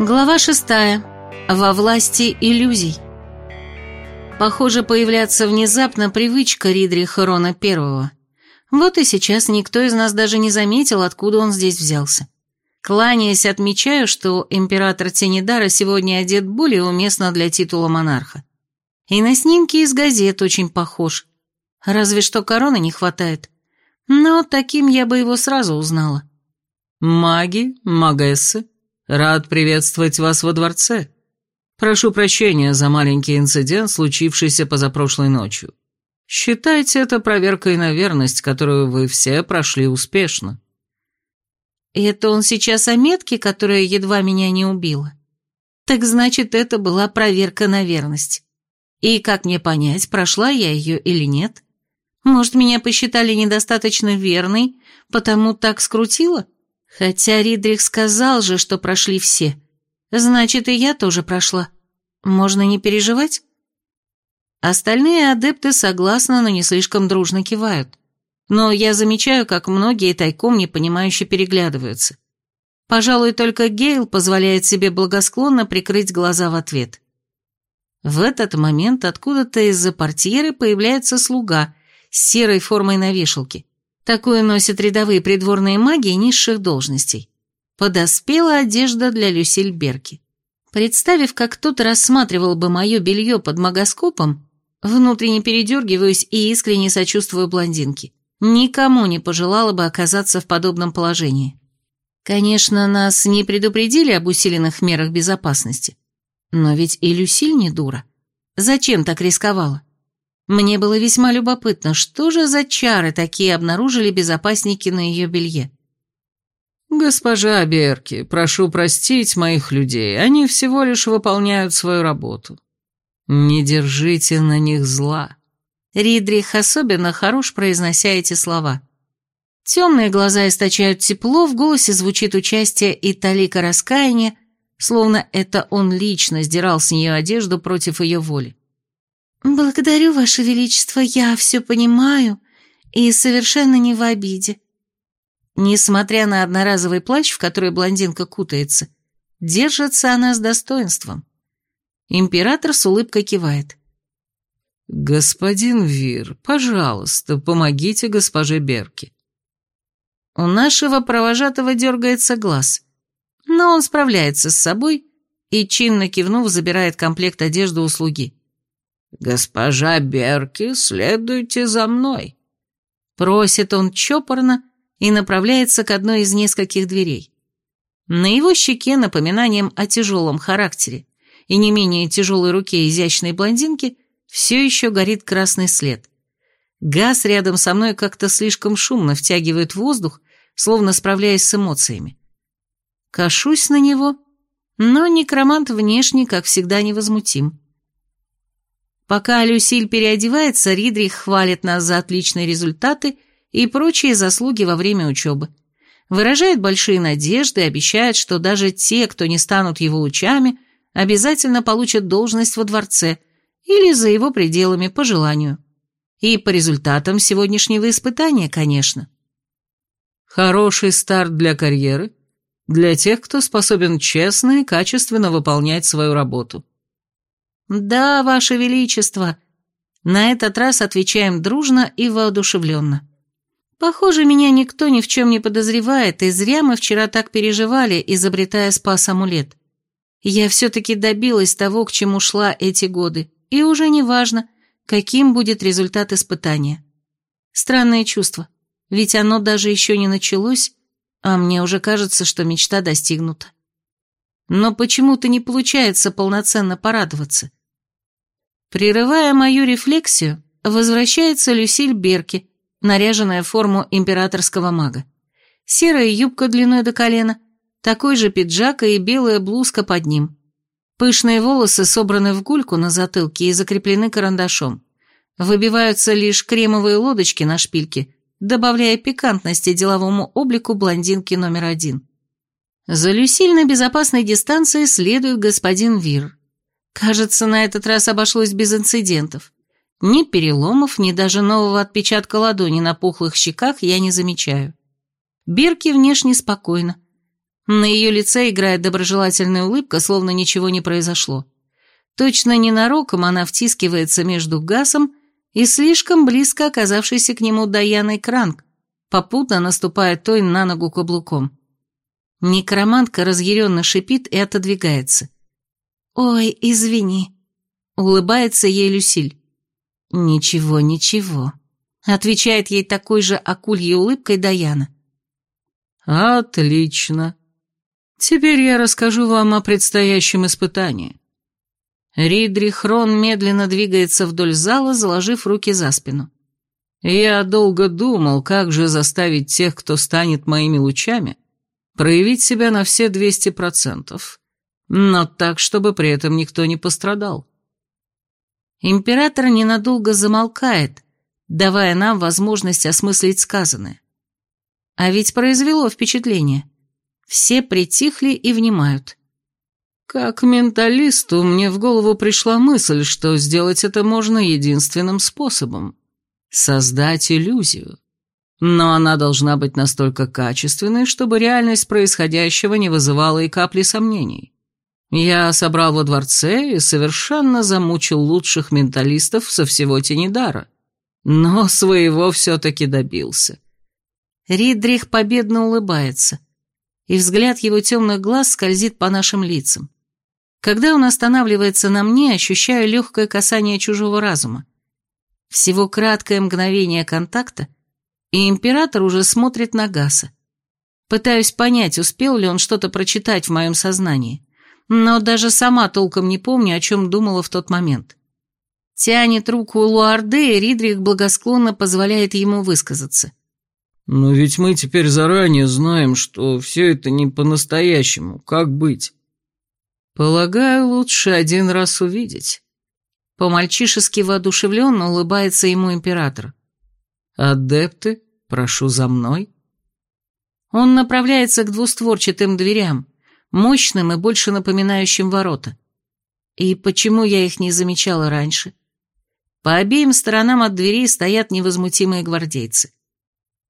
Глава шестая. Во власти иллюзий. Похоже, появляться внезапно привычка Ридриха Рона Первого. Вот и сейчас никто из нас даже не заметил, откуда он здесь взялся. Кланяясь, отмечаю, что император Тенедара сегодня одет более уместно для титула монарха. И на снимке из газет очень похож. Разве что короны не хватает. Но таким я бы его сразу узнала. «Маги, магессы, рад приветствовать вас во дворце. Прошу прощения за маленький инцидент, случившийся позапрошлой ночью. Считайте это проверкой на верность, которую вы все прошли успешно». Это он сейчас о метке, которая едва меня не убила? Так значит, это была проверка на верность. И как мне понять, прошла я ее или нет? Может, меня посчитали недостаточно верной, потому так скрутило? Хотя Ридрих сказал же, что прошли все. Значит, и я тоже прошла. Можно не переживать? Остальные адепты согласно, но не слишком дружно кивают но я замечаю, как многие тайком непонимающе переглядываются. Пожалуй, только Гейл позволяет себе благосклонно прикрыть глаза в ответ. В этот момент откуда-то из-за портьеры появляется слуга с серой формой на вешалке. Такую носят рядовые придворные маги низших должностей. Подоспела одежда для Люсиль Берки. Представив, как кто-то рассматривал бы мое белье под магоскопом, внутренне передергиваюсь и искренне сочувствую блондинке. Никому не пожелала бы оказаться в подобном положении. Конечно, нас не предупредили об усиленных мерах безопасности. Но ведь и Люсиль не дура. Зачем так рисковала? Мне было весьма любопытно, что же за чары такие обнаружили безопасники на ее белье. «Госпожа Берки, прошу простить моих людей, они всего лишь выполняют свою работу. Не держите на них зла». Ридрих особенно хорош, произнося эти слова. Темные глаза источают тепло, в голосе звучит участие и талика раскаяния, словно это он лично сдирал с нее одежду против ее воли. «Благодарю, Ваше Величество, я все понимаю и совершенно не в обиде». Несмотря на одноразовый плащ, в который блондинка кутается, держится она с достоинством. Император с улыбкой кивает. «Господин Вир, пожалуйста, помогите госпоже Берке». У нашего провожатого дергается глаз, но он справляется с собой и, чинно кивнув, забирает комплект одежды у слуги. «Госпожа Берки, следуйте за мной», — просит он чопорно и направляется к одной из нескольких дверей. На его щеке напоминанием о тяжелом характере и не менее тяжелой руке изящной блондинки все еще горит красный след. Газ рядом со мной как-то слишком шумно втягивает воздух, словно справляясь с эмоциями. Кашусь на него, но некромант внешне, как всегда, невозмутим. Пока Люсиль переодевается, Ридрих хвалит нас за отличные результаты и прочие заслуги во время учебы. Выражает большие надежды и обещает, что даже те, кто не станут его лучами, обязательно получат должность во дворце – или за его пределами по желанию. И по результатам сегодняшнего испытания, конечно. Хороший старт для карьеры, для тех, кто способен честно и качественно выполнять свою работу. Да, Ваше Величество. На этот раз отвечаем дружно и воодушевленно. Похоже, меня никто ни в чем не подозревает, и зря мы вчера так переживали, изобретая спас-амулет. Я все-таки добилась того, к чему шла эти годы. И уже не важно, каким будет результат испытания. Странное чувство, ведь оно даже еще не началось, а мне уже кажется, что мечта достигнута. Но почему-то не получается полноценно порадоваться. Прерывая мою рефлексию, возвращается Люсиль Берки, наряженная в форму императорского мага. Серая юбка длиной до колена, такой же пиджак и белая блузка под ним. Пышные волосы собраны в гульку на затылке и закреплены карандашом. Выбиваются лишь кремовые лодочки на шпильке, добавляя пикантности деловому облику блондинки номер один. За Люсиль на безопасной дистанции следует господин Вир. Кажется, на этот раз обошлось без инцидентов. Ни переломов, ни даже нового отпечатка ладони на пухлых щеках я не замечаю. Бирки внешне спокойно. На ее лице играет доброжелательная улыбка, словно ничего не произошло. Точно ненароком она втискивается между Гасом и слишком близко оказавшейся к нему Даяной Кранк, попутно наступая той на ногу каблуком. Некромантка разъяренно шипит и отодвигается. «Ой, извини», — улыбается ей Люсиль. «Ничего, ничего», — отвечает ей такой же акульей улыбкой Даяна. «Отлично. Теперь я расскажу вам о предстоящем испытании». Ридрих Рон медленно двигается вдоль зала, заложив руки за спину. «Я долго думал, как же заставить тех, кто станет моими лучами, проявить себя на все 200%, но так, чтобы при этом никто не пострадал. Император ненадолго замолкает, давая нам возможность осмыслить сказанное. А ведь произвело впечатление. Все притихли и внимают. Как менталисту мне в голову пришла мысль, что сделать это можно единственным способом — создать иллюзию но она должна быть настолько качественной, чтобы реальность происходящего не вызывала и капли сомнений. Я собрал во дворце и совершенно замучил лучших менталистов со всего Тенидара, но своего все-таки добился. Ридрих победно улыбается, и взгляд его темных глаз скользит по нашим лицам. Когда он останавливается на мне, ощущаю легкое касание чужого разума. Всего краткое мгновение контакта — и император уже смотрит на Гаса. Пытаюсь понять, успел ли он что-то прочитать в моем сознании, но даже сама толком не помню, о чем думала в тот момент. Тянет руку Луарде, и Ридрих благосклонно позволяет ему высказаться. «Но ведь мы теперь заранее знаем, что все это не по-настоящему. Как быть?» «Полагаю, лучше один раз увидеть». По-мальчишески воодушевленно улыбается ему император. «Адепты, прошу за мной». Он направляется к двустворчатым дверям, мощным и больше напоминающим ворота. И почему я их не замечала раньше? По обеим сторонам от дверей стоят невозмутимые гвардейцы.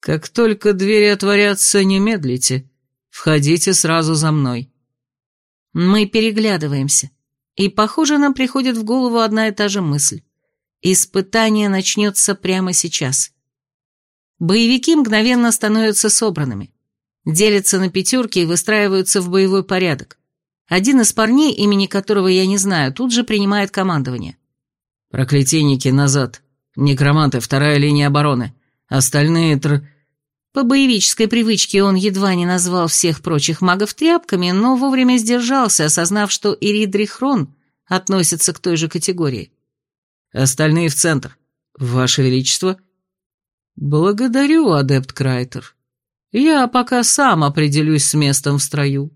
«Как только двери отворятся, не медлите. Входите сразу за мной». Мы переглядываемся, и, похоже, нам приходит в голову одна и та же мысль. Испытание начнется прямо сейчас. Боевики мгновенно становятся собранными. Делятся на пятерки и выстраиваются в боевой порядок. Один из парней, имени которого я не знаю, тут же принимает командование. «Проклятийники назад. Некроманты, вторая линия обороны. Остальные тр...» По боевической привычке он едва не назвал всех прочих магов тряпками, но вовремя сдержался, осознав, что Иридрих Рон относится к той же категории. «Остальные в центр. Ваше Величество...» «Благодарю, адепт Крайтер. Я пока сам определюсь с местом в строю.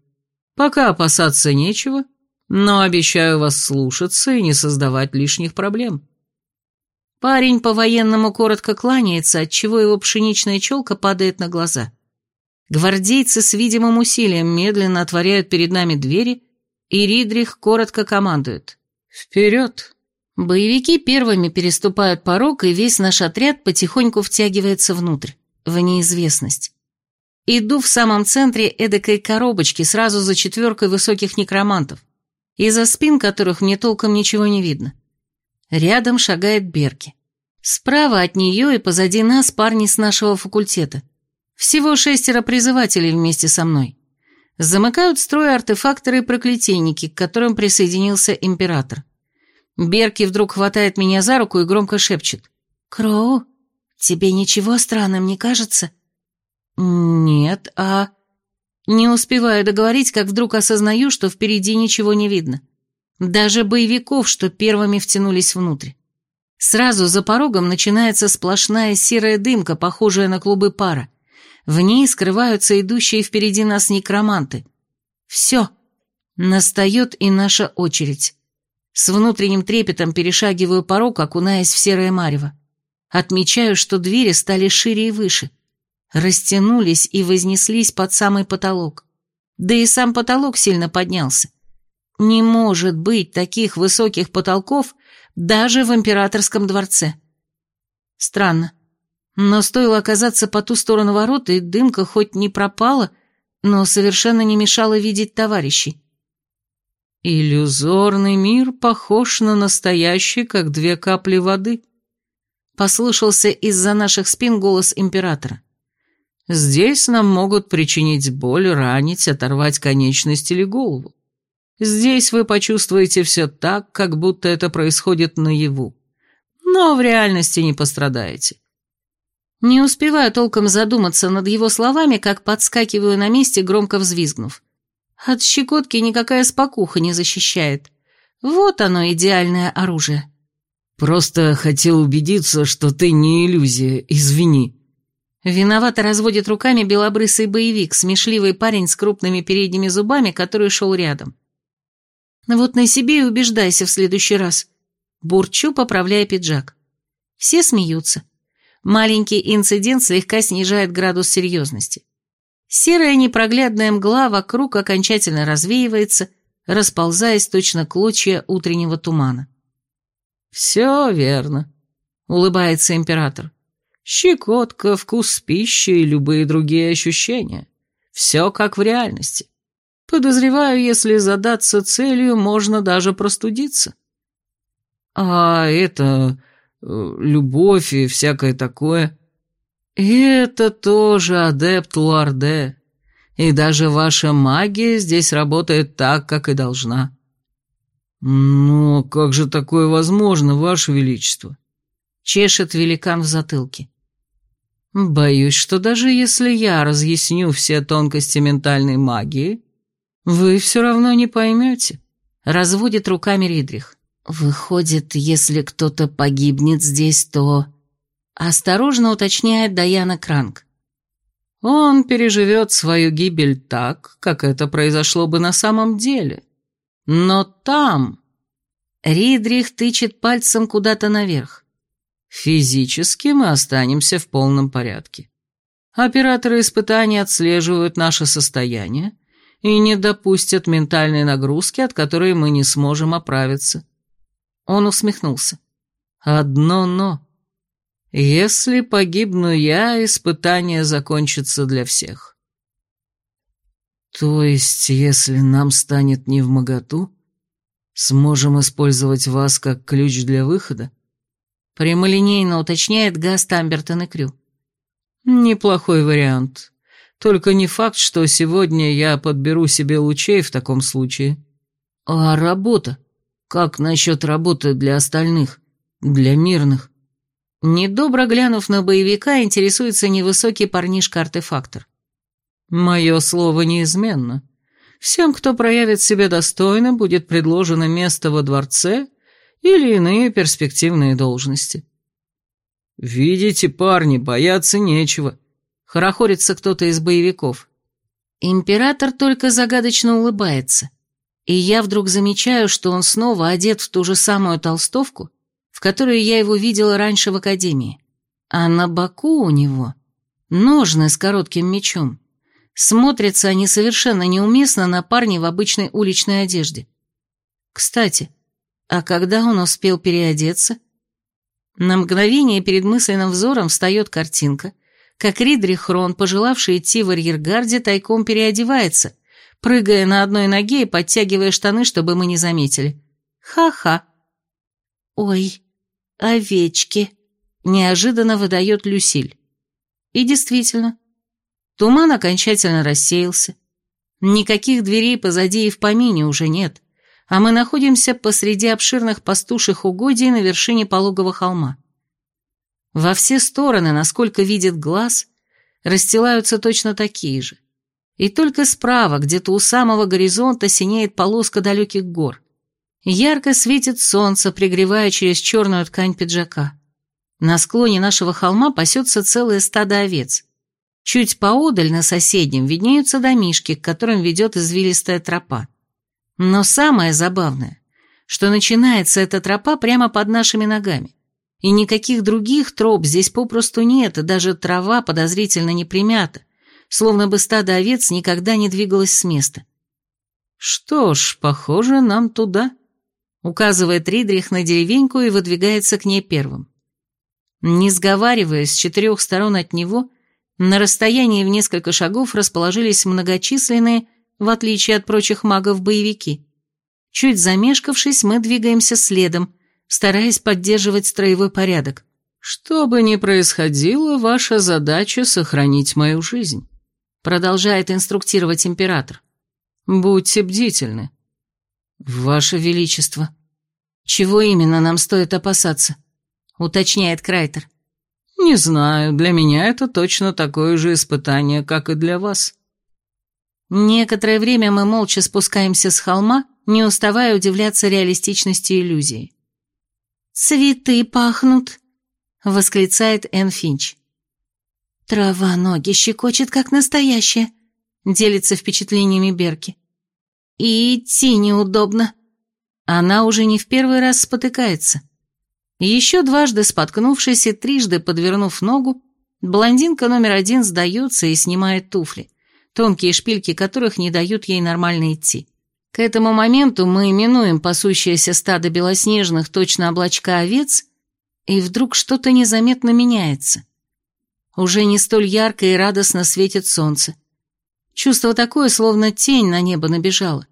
Пока опасаться нечего, но обещаю вас слушаться и не создавать лишних проблем». Парень по-военному коротко кланяется, отчего его пшеничная челка падает на глаза. Гвардейцы с видимым усилием медленно отворяют перед нами двери, и Ридрих коротко командует. «Вперед!» Боевики первыми переступают порог, и весь наш отряд потихоньку втягивается внутрь, в неизвестность. Иду в самом центре эдакой коробочки, сразу за четверкой высоких некромантов, из-за спин которых мне толком ничего не видно. Рядом шагает Берки. Справа от нее и позади нас парни с нашего факультета. Всего шестеро призывателей вместе со мной. Замыкают строй артефакторы и проклятийники, к которым присоединился император. Берки вдруг хватает меня за руку и громко шепчет. «Кроу, тебе ничего странным не кажется?» «Нет, а...» Не успеваю договорить, как вдруг осознаю, что впереди ничего не видно. Даже боевиков, что первыми втянулись внутрь. Сразу за порогом начинается сплошная серая дымка, похожая на клубы пара. В ней скрываются идущие впереди нас некроманты. Все. Настает и наша очередь. С внутренним трепетом перешагиваю порог, окунаясь в серое марево. Отмечаю, что двери стали шире и выше. Растянулись и вознеслись под самый потолок. Да и сам потолок сильно поднялся. Не может быть таких высоких потолков даже в императорском дворце. Странно. Но стоило оказаться по ту сторону ворот, и дымка хоть не пропала, но совершенно не мешало видеть товарищей. «Иллюзорный мир похож на настоящий, как две капли воды», — послышался из-за наших спин голос императора. «Здесь нам могут причинить боль, ранить, оторвать конечность или голову. Здесь вы почувствуете все так, как будто это происходит наяву. Но в реальности не пострадаете. Не успеваю толком задуматься над его словами, как подскакиваю на месте, громко взвизгнув. От щекотки никакая спокуха не защищает. Вот оно, идеальное оружие. «Просто хотел убедиться, что ты не иллюзия, извини». Виновато разводит руками белобрысый боевик, смешливый парень с крупными передними зубами, который шел рядом. Вот на себе и убеждайся в следующий раз. Бурчу, поправляя пиджак. Все смеются. Маленький инцидент слегка снижает градус серьезности. Серая непроглядная мгла вокруг окончательно развеивается, расползаясь точно клочья утреннего тумана. «Все верно», — улыбается император. «Щекотка, вкус пищи и любые другие ощущения. Все как в реальности. Подозреваю, если задаться целью, можно даже простудиться. А это... Э, любовь и всякое такое... это тоже адепт Луарде. И даже ваша магия здесь работает так, как и должна. «Ну, как же такое возможно, ваше величество?» Чешет великан в затылке. «Боюсь, что даже если я разъясню все тонкости ментальной магии, «Вы все равно не поймете», — разводит руками Ридрих. «Выходит, если кто-то погибнет здесь, то...» Осторожно уточняет Даяна Кранк. «Он переживет свою гибель так, как это произошло бы на самом деле. Но там...» Ридрих тычет пальцем куда-то наверх. «Физически мы останемся в полном порядке. Операторы испытаний отслеживают наше состояние, и не допустят ментальной нагрузки, от которой мы не сможем оправиться. Он усмехнулся. Одно «но». Если погибну я, испытание закончится для всех. То есть, если нам станет не в моготу, сможем использовать вас как ключ для выхода? Прямолинейно уточняет Гаст Амбертон и Крю. Неплохой вариант. Только не факт, что сегодня я подберу себе лучей в таком случае. А работа? Как насчет работы для остальных? Для мирных? Недобро глянув на боевика, интересуется невысокий парнишка-артефактор. Мое слово неизменно. Всем, кто проявит себя достойно, будет предложено место во дворце или иные перспективные должности. Видите, парни, бояться нечего. Хорохорится кто-то из боевиков. Император только загадочно улыбается. И я вдруг замечаю, что он снова одет в ту же самую толстовку, в которой я его видела раньше в академии. А на боку у него ножны с коротким мечом. Смотрятся они совершенно неуместно на парне в обычной уличной одежде. Кстати, а когда он успел переодеться? На мгновение перед мысленным взором встает картинка, как Ридрих Хрон, пожелавший идти в арьергарде, тайком переодевается, прыгая на одной ноге и подтягивая штаны, чтобы мы не заметили. Ха-ха. «Ой, овечки!» — неожиданно выдает Люсиль. И действительно, туман окончательно рассеялся. Никаких дверей позади и в помине уже нет, а мы находимся посреди обширных пастуших угодий на вершине пологого холма. Во все стороны, насколько видит глаз, расстилаются точно такие же. И только справа, где-то у самого горизонта, синеет полоска далеких гор. Ярко светит солнце, пригревая через черную ткань пиджака. На склоне нашего холма пасется целое стадо овец. Чуть поодаль, на соседнем, виднеются домишки, к которым ведет извилистая тропа. Но самое забавное, что начинается эта тропа прямо под нашими ногами. И никаких других троп здесь попросту нет, и даже трава подозрительно не примята, словно бы стадо овец никогда не двигалось с места. «Что ж, похоже, нам туда», — указывает Ридрих на деревеньку и выдвигается к ней первым. Не сговариваясь, с четырех сторон от него На расстоянии в несколько шагов расположились многочисленные, в отличие от прочих магов, боевики. Чуть замешкавшись, мы двигаемся следом, стараясь поддерживать строевой порядок. «Что бы ни происходило, ваша задача — сохранить мою жизнь», — продолжает инструктировать император. «Будьте бдительны». «Ваше Величество, чего именно нам стоит опасаться?» — уточняет Крайтер. «Не знаю, для меня это точно такое же испытание, как и для вас». Некоторое время мы молча спускаемся с холма, не уставая удивляться реалистичности иллюзии. «Цветы пахнут», — восклицает Энн Финч. «Трава ноги щекочет, как настоящая», — делится впечатлениями Берки. «И идти неудобно». Она уже не в первый раз спотыкается. Еще дважды споткнувшись и трижды подвернув ногу, блондинка номер один сдается и снимает туфли, тонкие шпильки которых не дают ей нормально идти. К этому моменту мы минуем пасущееся стадо белоснежных, точно облачка овец, и вдруг что-то незаметно меняется. Уже не столь ярко и радостно светит солнце. Чувство такое, словно тень на небо набежала.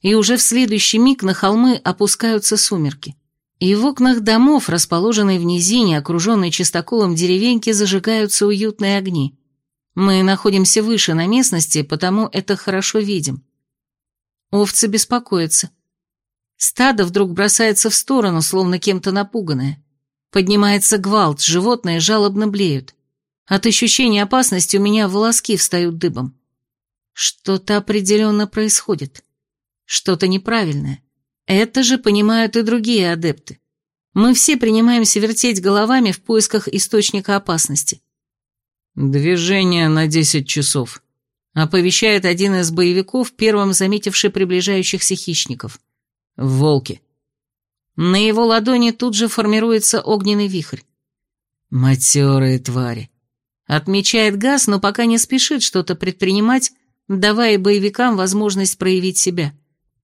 И уже в следующий миг на холмы опускаются сумерки. И в окнах домов, расположенной в низине, окруженной чистоколом деревеньки, зажигаются уютные огни. Мы находимся выше на местности, потому это хорошо видим. Овцы беспокоятся. Стадо вдруг бросается в сторону, словно кем-то напуганное. Поднимается гвалт, животные жалобно блеют. От ощущения опасности у меня волоски встают дыбом. Что-то определенно происходит. Что-то неправильное. Это же понимают и другие адепты. Мы все принимаемся вертеть головами в поисках источника опасности. «Движение на десять часов», — оповещает один из боевиков, первым заметивший приближающихся хищников. «Волки». На его ладони тут же формируется огненный вихрь. «Матерые твари!» Отмечает Газ, но пока не спешит что-то предпринимать, давая боевикам возможность проявить себя.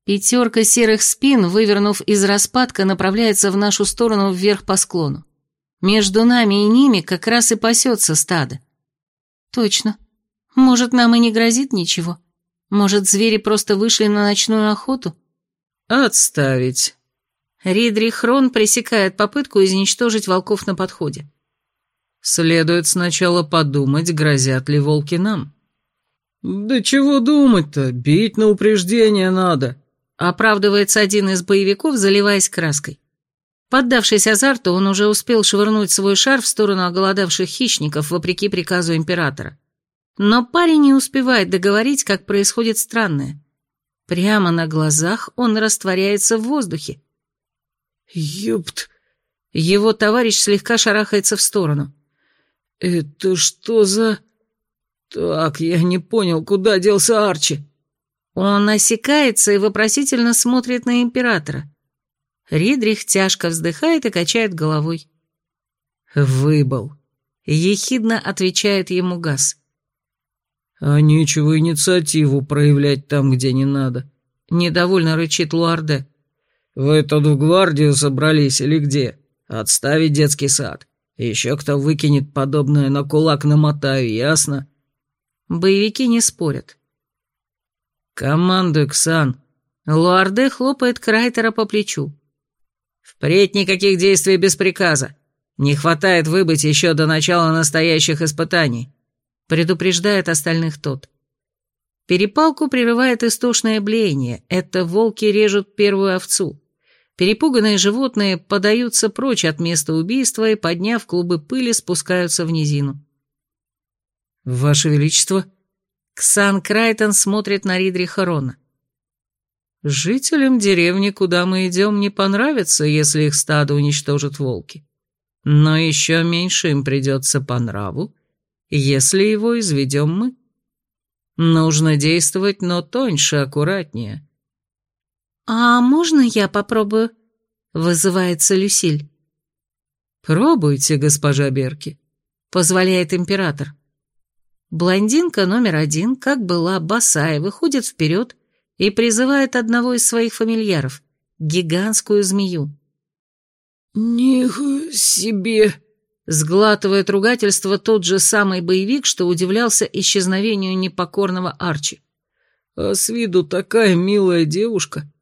Пятерка серых спин, вывернув из распадка, направляется в нашу сторону вверх по склону. Между нами и ними как раз и пасется стадо. Точно. Может, нам и не грозит ничего? Может, звери просто вышли на ночную охоту? Отставить. Ридри Хрон пресекает попытку изничтожить волков на подходе. Следует сначала подумать, грозят ли волки нам. Да чего думать-то, бить на упреждение надо. Оправдывается один из боевиков, заливаясь краской. Поддавшись азарту, он уже успел швырнуть свой шар в сторону оголодавших хищников, вопреки приказу императора. Но парень не успевает договорить, как происходит странное. Прямо на глазах он растворяется в воздухе. «Ёпт!» Его товарищ слегка шарахается в сторону. «Это что за...» «Так, я не понял, куда делся Арчи?» Он осекается и вопросительно смотрит на императора. Ридрих тяжко вздыхает и качает головой. «Выбыл», — ехидно отвечает ему Газ. «А нечего инициативу проявлять там, где не надо», — недовольно рычит Луарде. «Вы тут в гвардию собрались или где? Отставить детский сад. Еще кто выкинет подобное на кулак намотаю, ясно?» Боевики не спорят. «Командуй, Ксан!» Луарде хлопает Крайтера по плечу. «Впредь никаких действий без приказа. Не хватает выбыть еще до начала настоящих испытаний», предупреждает остальных тот. Перепалку прерывает истошное блеяние. Это волки режут первую овцу. Перепуганные животные подаются прочь от места убийства и, подняв клубы пыли, спускаются в низину. «Ваше Величество!» Ксан Крайтон смотрит на Ридриха Рона. «Жителям деревни, куда мы идем, не понравится, если их стадо уничтожат волки. Но еще меньше им придется по нраву, если его изведем мы». Нужно действовать, но тоньше, аккуратнее. «А можно я попробую?» — вызывается Люсиль. «Пробуйте, госпожа Берки», — позволяет император. Блондинка номер один, как была босая, выходит вперед и призывает одного из своих фамильяров, гигантскую змею. «Них себе!» Сглатывает ругательство тот же самый боевик, что удивлялся исчезновению непокорного Арчи. «А с виду такая милая девушка».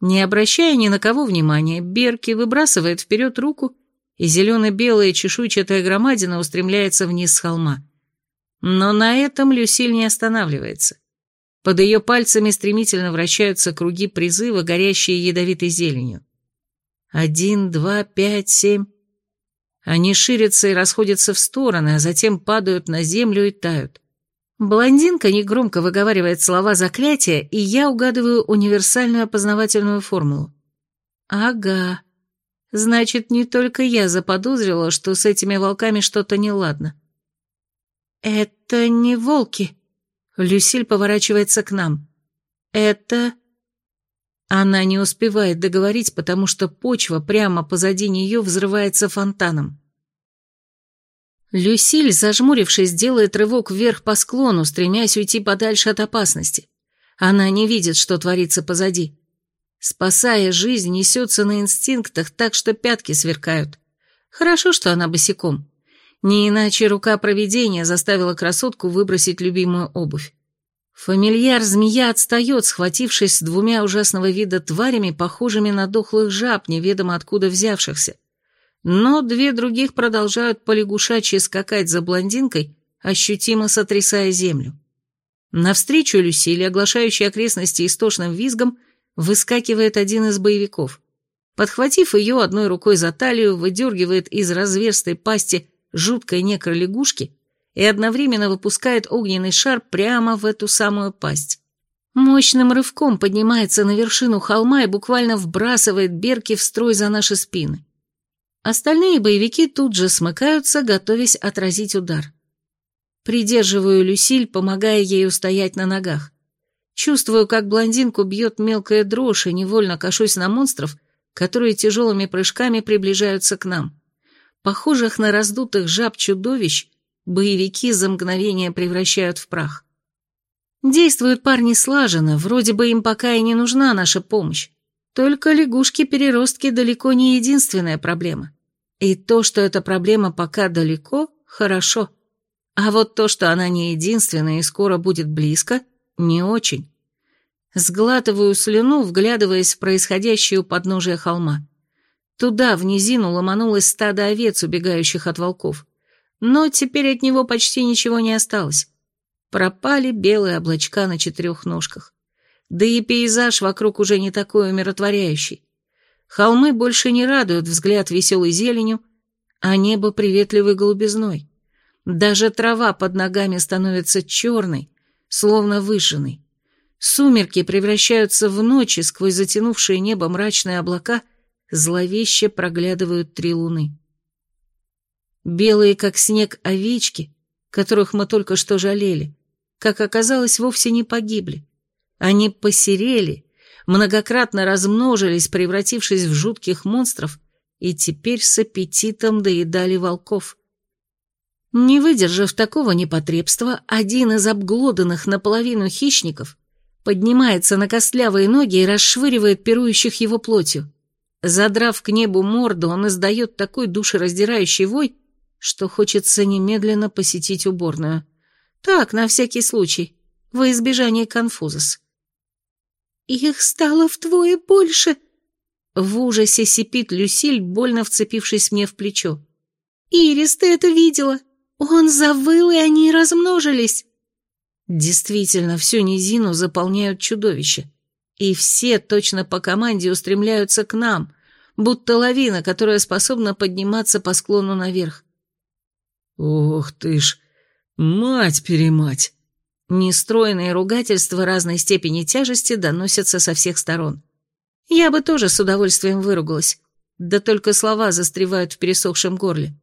Не обращая ни на кого внимания, Берки выбрасывает вперед руку, и зелено-белая чешуйчатая громадина устремляется вниз с холма. Но на этом Люсиль не останавливается. Под ее пальцами стремительно вращаются круги призыва, горящие ядовитой зеленью. Один, два, пять, семь. Они ширятся и расходятся в стороны, а затем падают на землю и тают. Блондинка негромко выговаривает слова заклятия, и я угадываю универсальную опознавательную формулу. Ага. Значит, не только я заподозрила, что с этими волками что-то неладно. Это не волки. Люсиль поворачивается к нам. Это... Она не успевает договорить, потому что почва прямо позади нее взрывается фонтаном. Люсиль, зажмурившись, делает рывок вверх по склону, стремясь уйти подальше от опасности. Она не видит, что творится позади. Спасая жизнь, несется на инстинктах так, что пятки сверкают. Хорошо, что она босиком. Не иначе рука провидения заставила красотку выбросить любимую обувь. Фамильяр-змея отстает, схватившись с двумя ужасного вида тварями, похожими на дохлых жаб, неведомо откуда взявшихся. Но две других продолжают полягушачьи скакать за блондинкой, ощутимо сотрясая землю. Навстречу Люсиле, оглашающей окрестности истошным визгом, выскакивает один из боевиков. Подхватив ее одной рукой за талию, выдергивает из разверстой пасти жуткой некролягушки и одновременно выпускает огненный шар прямо в эту самую пасть. Мощным рывком поднимается на вершину холма и буквально вбрасывает Берки в строй за наши спины. Остальные боевики тут же смыкаются, готовясь отразить удар. Придерживаю Люсиль, помогая ей устоять на ногах. Чувствую, как блондинку бьет мелкая дрожь и невольно кашусь на монстров, которые тяжелыми прыжками приближаются к нам. Похожих на раздутых жаб-чудовищ, боевики за мгновение превращают в прах. Действуют парни слаженно, вроде бы им пока и не нужна наша помощь. Только лягушки-переростки далеко не единственная проблема. И то, что эта проблема пока далеко, хорошо. А вот то, что она не единственная и скоро будет близко, не очень. Сглатываю слюну, вглядываясь в происходящее у подножия холма. Туда, в низину, ломанулось стадо овец, убегающих от волков но теперь от него почти ничего не осталось. Пропали белые облачка на четырех ножках. Да и пейзаж вокруг уже не такой умиротворяющий. Холмы больше не радуют взгляд веселой зеленью, а небо приветливой голубизной. Даже трава под ногами становится черной, словно выжженной. Сумерки превращаются в ночи, сквозь затянувшие небо мрачные облака зловеще проглядывают три луны. Белые, как снег, овечки, которых мы только что жалели, как оказалось, вовсе не погибли. Они посерели, многократно размножились, превратившись в жутких монстров, и теперь с аппетитом доедали волков. Не выдержав такого непотребства, один из обглоданных наполовину хищников поднимается на костлявые ноги и расшвыривает пирующих его плотью. Задрав к небу морду, он издает такой душераздирающий вой, что хочется немедленно посетить уборную. Так, на всякий случай, во избежание конфузас. «Их стало вдвое больше!» В ужасе сипит Люсиль, больно вцепившись мне в плечо. «Ирис, ты это видела? Он завыл, и они размножились!» Действительно, всю низину заполняют чудовища. И все точно по команде устремляются к нам, будто лавина, которая способна подниматься по склону наверх. «Ох ты ж, мать-перемать!» Нестроенные ругательства разной степени тяжести доносятся со всех сторон. Я бы тоже с удовольствием выругалась, да только слова застревают в пересохшем горле.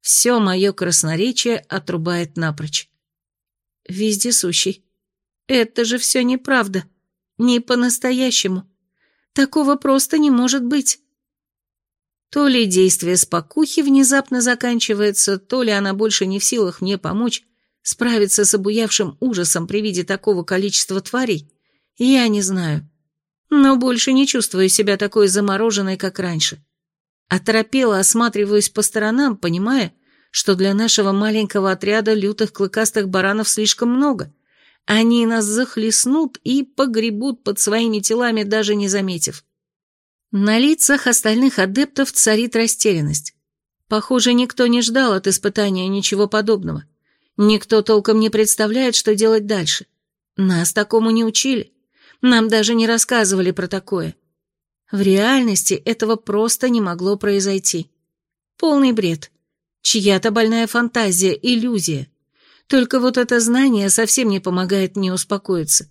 Все мое красноречие отрубает напрочь. Вездесущий. Это же все неправда. Не по-настоящему. Такого просто не может быть. То ли действие спокухи внезапно заканчивается, то ли она больше не в силах мне помочь справиться с обуявшим ужасом при виде такого количества тварей, я не знаю. Но больше не чувствую себя такой замороженной, как раньше. Оторопела осматриваюсь по сторонам, понимая, что для нашего маленького отряда лютых клыкастых баранов слишком много. Они нас захлестнут и погребут под своими телами, даже не заметив. На лицах остальных адептов царит растерянность. Похоже, никто не ждал от испытания ничего подобного. Никто толком не представляет, что делать дальше. Нас такому не учили. Нам даже не рассказывали про такое. В реальности этого просто не могло произойти. Полный бред. Чья-то больная фантазия, иллюзия. Только вот это знание совсем не помогает мне успокоиться.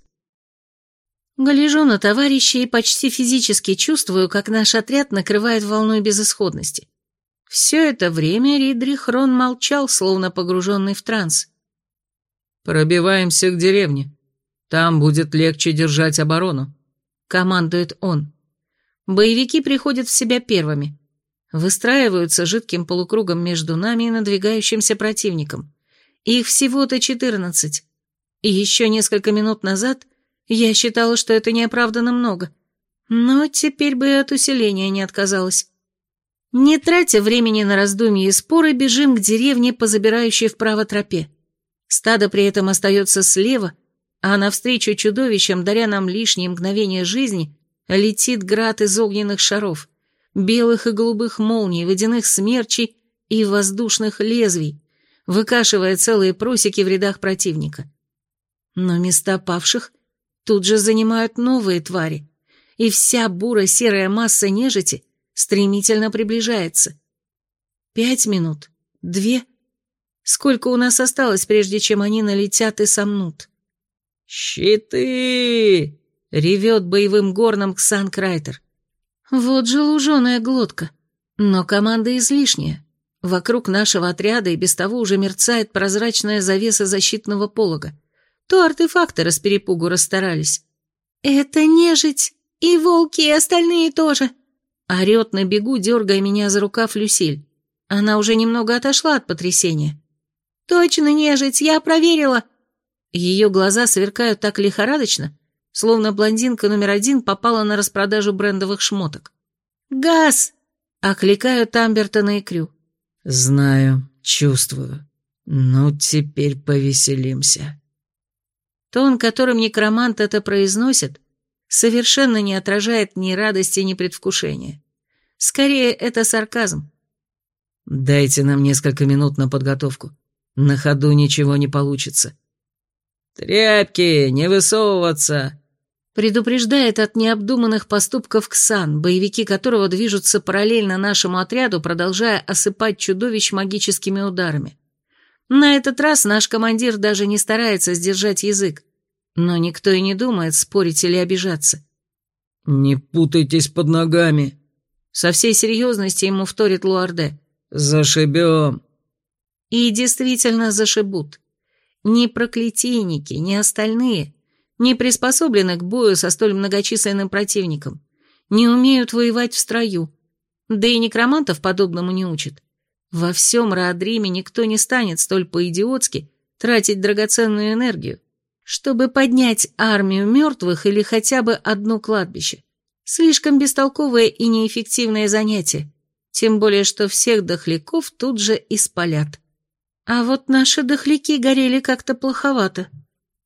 Гляжу на товарища и почти физически чувствую, как наш отряд накрывает волной безысходности. Все это время Ридрих Рон молчал, словно погруженный в транс. «Пробиваемся к деревне. Там будет легче держать оборону», — командует он. Боевики приходят в себя первыми. Выстраиваются жидким полукругом между нами и надвигающимся противником. Их всего-то четырнадцать. И еще несколько минут назад я считала, что это неоправданно много. Но теперь бы от усиления не отказалась. Не тратя времени на раздумья и споры, бежим к деревне по забирающей вправо тропе. Стадо при этом остается слева, а навстречу чудовищам, даря нам лишние мгновения жизни, летит град из огненных шаров, белых и голубых молний, водяных смерчей и воздушных лезвий, выкашивая целые просеки в рядах противника. Но места павших тут же занимают новые твари, и вся буро-серая масса нежити — стремительно приближается. Пять минут, две. Сколько у нас осталось, прежде чем они налетят и сомнут? «Щиты!» — ревет боевым горном Ксан Крайтер. Вот же луженая глотка. Но команда излишняя. Вокруг нашего отряда и без того уже мерцает прозрачная завеса защитного полога. То артефакторы с перепугу расстарались. «Это нежить! И волки, и остальные тоже!» Орет на бегу, дергая меня за рукав Люсиль. Она уже немного отошла от потрясения. «Точно нежить, я проверила!» Ее глаза сверкают так лихорадочно, словно блондинка номер один попала на распродажу брендовых шмоток. «Газ!» — окликают Амбертона и Крю. «Знаю, чувствую. Ну, теперь повеселимся». Тон, которым некромант это произносит, совершенно не отражает ни радости, ни предвкушения. Скорее, это сарказм. «Дайте нам несколько минут на подготовку. На ходу ничего не получится». «Тряпки, не высовываться!» Предупреждает от необдуманных поступков Ксан, боевики которого движутся параллельно нашему отряду, продолжая осыпать чудовищ магическими ударами. На этот раз наш командир даже не старается сдержать язык. Но никто и не думает спорить или обижаться. «Не путайтесь под ногами!» Со всей серьезности ему вторит Луарде. «Зашибем!» И действительно зашибут. Ни проклятийники, ни остальные не приспособлены к бою со столь многочисленным противником, не умеют воевать в строю, да и некромантов подобному не учат. Во всем Раадриме никто не станет столь по-идиотски тратить драгоценную энергию, чтобы поднять армию мертвых или хотя бы одно кладбище. Слишком бестолковое и неэффективное занятие, тем более что всех дохляков тут же испалят. А вот наши дохляки горели как-то плоховато.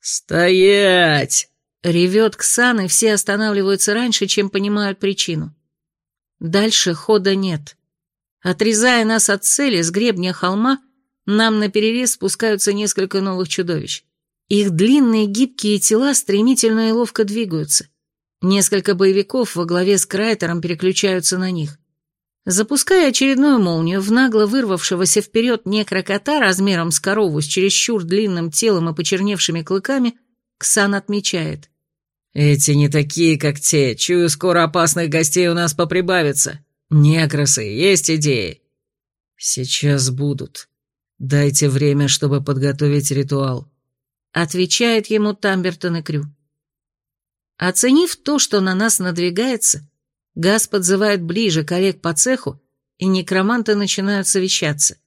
«Стоять!» — ревет Ксан, и все останавливаются раньше, чем понимают причину. Дальше хода нет. Отрезая нас от цели с гребня холма, нам на перерез спускаются несколько новых чудовищ. Их длинные гибкие тела стремительно и ловко двигаются. Несколько боевиков во главе с Крайтером переключаются на них. Запуская очередную молнию в нагло вырвавшегося вперед некрокота размером с корову с чересчур длинным телом и почерневшими клыками, Ксан отмечает. «Эти не такие, как те. Чую, скоро опасных гостей у нас поприбавится. Некросы, есть идеи?» «Сейчас будут. Дайте время, чтобы подготовить ритуал отвечает ему Тамбертон и Крю. Оценив то, что на нас надвигается, Газ подзывает ближе коллег по цеху, и некроманты начинают совещаться.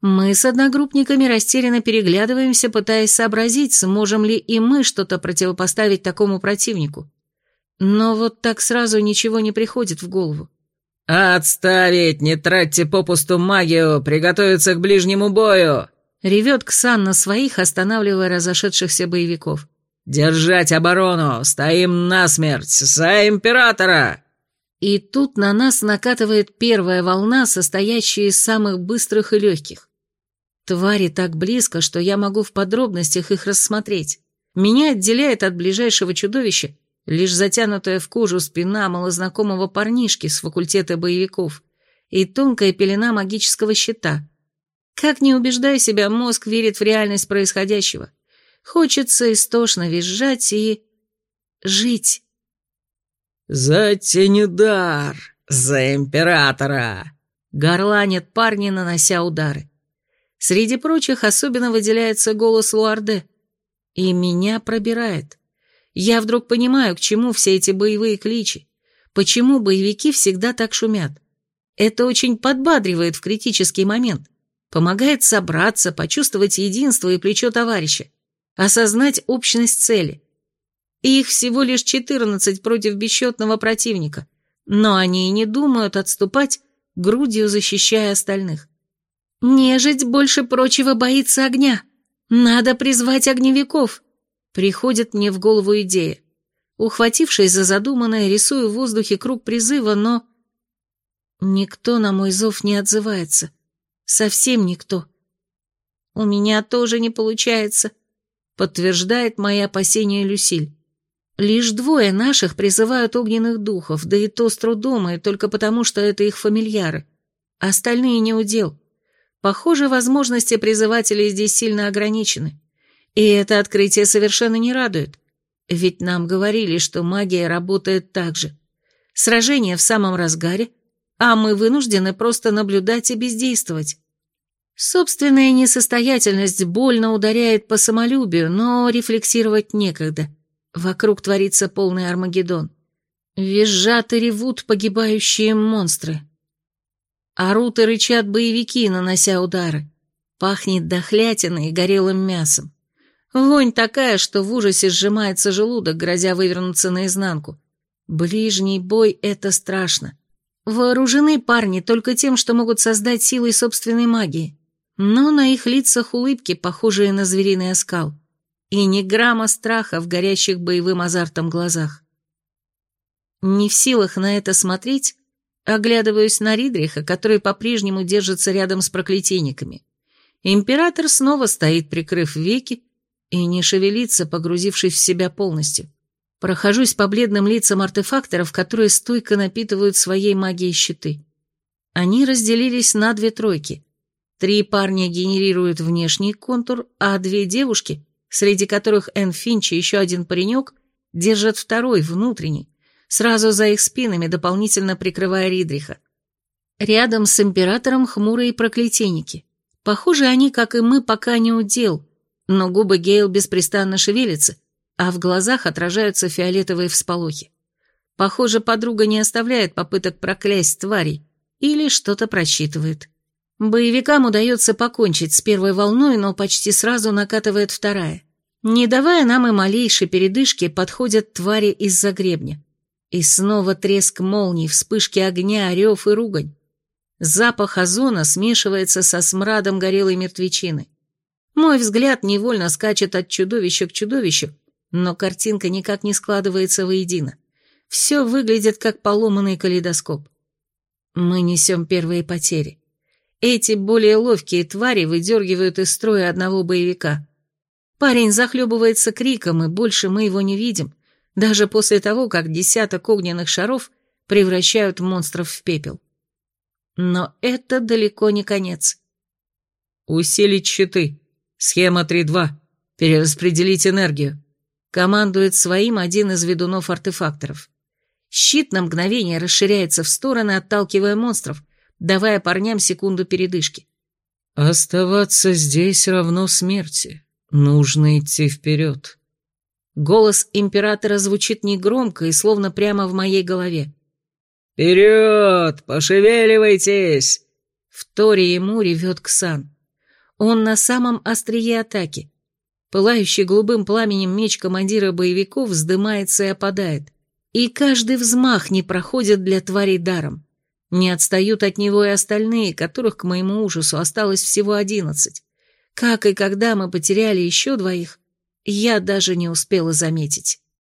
Мы с одногруппниками растерянно переглядываемся, пытаясь сообразить, сможем ли и мы что-то противопоставить такому противнику. Но вот так сразу ничего не приходит в голову. «Отставить! Не тратьте попусту магию! Приготовиться к ближнему бою!» Ревет Ксан на своих, останавливая разошедшихся боевиков. «Держать оборону! Стоим насмерть! За императора!» И тут на нас накатывает первая волна, состоящая из самых быстрых и легких. Твари так близко, что я могу в подробностях их рассмотреть. Меня отделяет от ближайшего чудовища лишь затянутая в кожу спина малознакомого парнишки с факультета боевиков и тонкая пелена магического щита. Как не убеждаю себя, мозг верит в реальность происходящего. Хочется истошно визжать и... жить. «За тенедар! За императора!» Горланят парни, нанося удары. Среди прочих особенно выделяется голос Луарде. И меня пробирает. Я вдруг понимаю, к чему все эти боевые кличи. Почему боевики всегда так шумят. Это очень подбадривает в критический момент. Помогает собраться, почувствовать единство и плечо товарища. Осознать общность цели. Их всего лишь 14 против бесчетного противника, но они и не думают отступать, грудью защищая остальных. Нежить больше прочего боится огня. Надо призвать огневиков. Приходит мне в голову идея. Ухватившись за задуманное, рисую в воздухе круг призыва, но... Никто на мой зов не отзывается. Совсем никто. У меня тоже не получается, подтверждает мои опасения Люсиль. Лишь двое наших призывают огненных духов, да и то с трудом, и только потому, что это их фамильяры. Остальные не удел. Похоже, возможности призывателей здесь сильно ограничены. И это открытие совершенно не радует. Ведь нам говорили, что магия работает так же. Сражение в самом разгаре, а мы вынуждены просто наблюдать и бездействовать. Собственная несостоятельность больно ударяет по самолюбию, но рефлексировать некогда. Вокруг творится полный Армагеддон. Визжат и ревут погибающие монстры. Орут и рычат боевики, нанося удары. Пахнет дохлятиной и горелым мясом. Вонь такая, что в ужасе сжимается желудок, грозя вывернуться наизнанку. Ближний бой — это страшно. Вооружены парни только тем, что могут создать силой собственной магии. Но на их лицах улыбки, похожие на звериный оскал и ни грамма страха в горящих боевым азартом глазах. Не в силах на это смотреть, оглядываюсь на Ридриха, который по-прежнему держится рядом с проклятийниками. Император снова стоит, прикрыв веки, и не шевелится, погрузившись в себя полностью. Прохожусь по бледным лицам артефакторов, которые стойко напитывают своей магией щиты. Они разделились на две тройки. Три парня генерируют внешний контур, а две девушки среди которых Энн Финч и еще один паренек, держат второй, внутренний, сразу за их спинами, дополнительно прикрывая Ридриха. Рядом с императором хмурые проклятийники. Похоже, они, как и мы, пока не удел, но губы Гейл беспрестанно шевелятся, а в глазах отражаются фиолетовые всполохи. Похоже, подруга не оставляет попыток проклясть тварей или что-то просчитывает. Боевикам удается покончить с первой волной, но почти сразу накатывает вторая. Не давая нам и малейшей передышки, подходят твари из-за гребня. И снова треск молний, вспышки огня, рев и ругань. Запах озона смешивается со смрадом горелой мертвечины. Мой взгляд невольно скачет от чудовища к чудовищу, но картинка никак не складывается воедино. Все выглядит как поломанный калейдоскоп. Мы несем первые потери. Эти более ловкие твари выдергивают из строя одного боевика. Парень захлебывается криком, и больше мы его не видим, даже после того, как десяток огненных шаров превращают монстров в пепел. Но это далеко не конец. «Усилить щиты. Схема 3-2. Перераспределить энергию», — командует своим один из ведунов-артефакторов. Щит на мгновение расширяется в стороны, отталкивая монстров, давая парням секунду передышки. «Оставаться здесь равно смерти. Нужно идти вперед». Голос императора звучит негромко и словно прямо в моей голове. «Вперед! Пошевеливайтесь!» В торе ему ревет Ксан. Он на самом острие атаки. Пылающий голубым пламенем меч командира боевиков вздымается и опадает. И каждый взмах не проходит для тварей даром. Не отстают от него и остальные, которых, к моему ужасу, осталось всего одиннадцать. Как и когда мы потеряли еще двоих, я даже не успела заметить.